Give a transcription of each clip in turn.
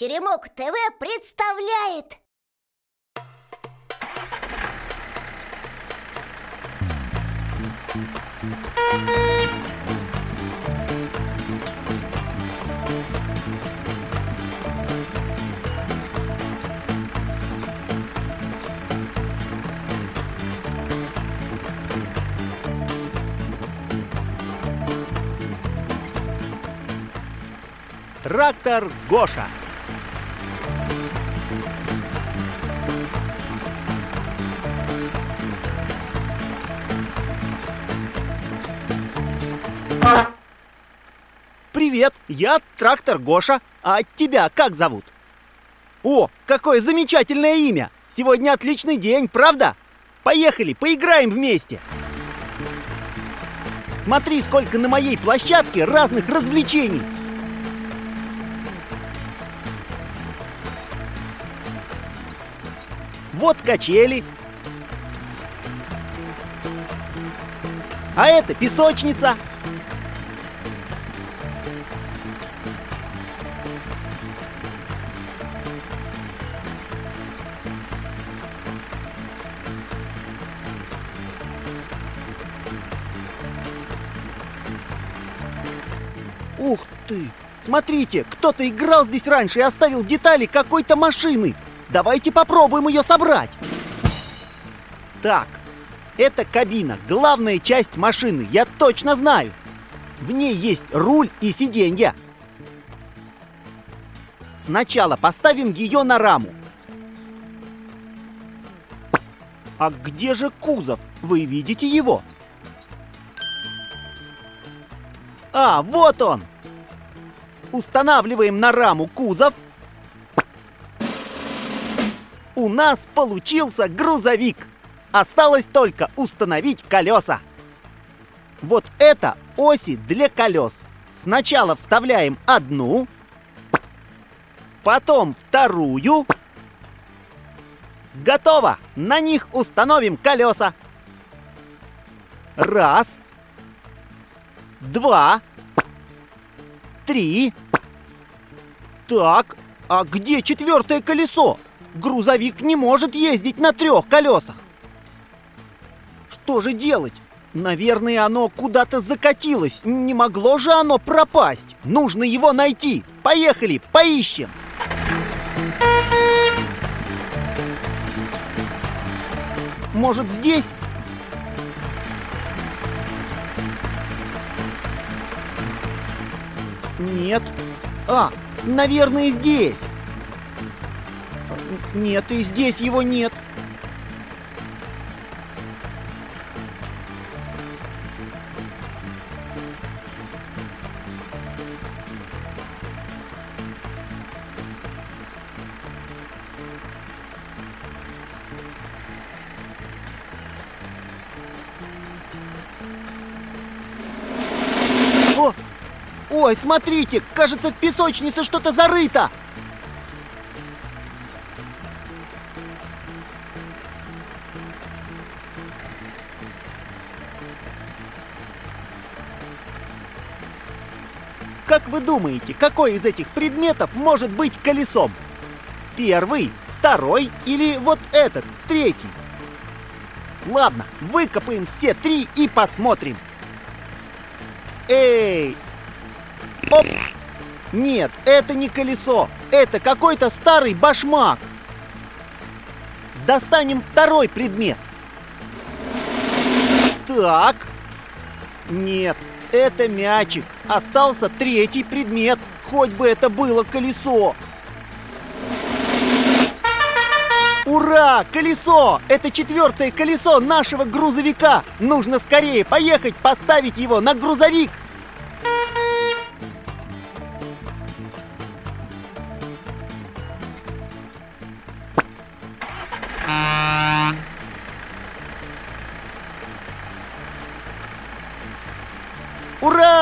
Теремок ТВ представляет Трактор Гоша. Привет, я трактор Гоша, а тебя как зовут? О, какое замечательное имя! Сегодня отличный день, правда? Поехали, поиграем вместе! Смотри, сколько на моей площадке разных развлечений! Вот качели. А это песочница. Ты! Смотрите, кто-то играл здесь раньше и оставил детали какой-то машины. Давайте попробуем ее собрать. Так, это кабина, главная часть машины, я точно знаю. В ней есть руль и сиденья. Сначала поставим ее на раму. А где же кузов? Вы видите его? А, вот он! Устанавливаем на раму кузов. У нас получился грузовик. Осталось только установить колеса. Вот это оси для колес. Сначала вставляем одну, потом вторую. Готово! На них установим колеса. Раз, два, три. Так, а где четвертое колесо? Грузовик не может ездить на трех колесах. Что же делать? Наверное, оно куда-то закатилось. Не могло же оно пропасть. Нужно его найти. Поехали, поищем. Может, здесь? Нет. А, наверное, здесь. Нет, и здесь его нет. О! Ой, смотрите, кажется, в песочнице что-то зарыто. Как вы думаете, какой из этих предметов может быть колесом? Первый, второй или вот этот, третий? Ладно, выкопаем все три и посмотрим. Эй! Оп! Нет, это не колесо. Это какой-то старый башмак. Достанем второй предмет. Так. Нет, это мячик. Остался третий предмет. Хоть бы это было колесо. Ура! Колесо! Это четвертое колесо нашего грузовика! Нужно скорее поехать поставить его на грузовик!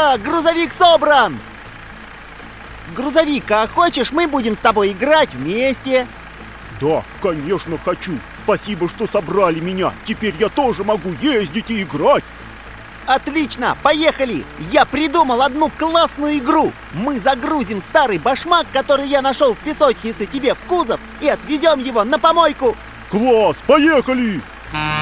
Ура! Грузовик собран! Грузовик, а хочешь, мы будем с тобой играть вместе? Да, конечно хочу. Спасибо, что собрали меня. Теперь я тоже могу ездить и играть. Отлично, поехали! Я придумал одну классную игру. Мы загрузим старый башмак, который я нашел в песочнице тебе в кузов и отвезем его на помойку. Класс, поехали! Thank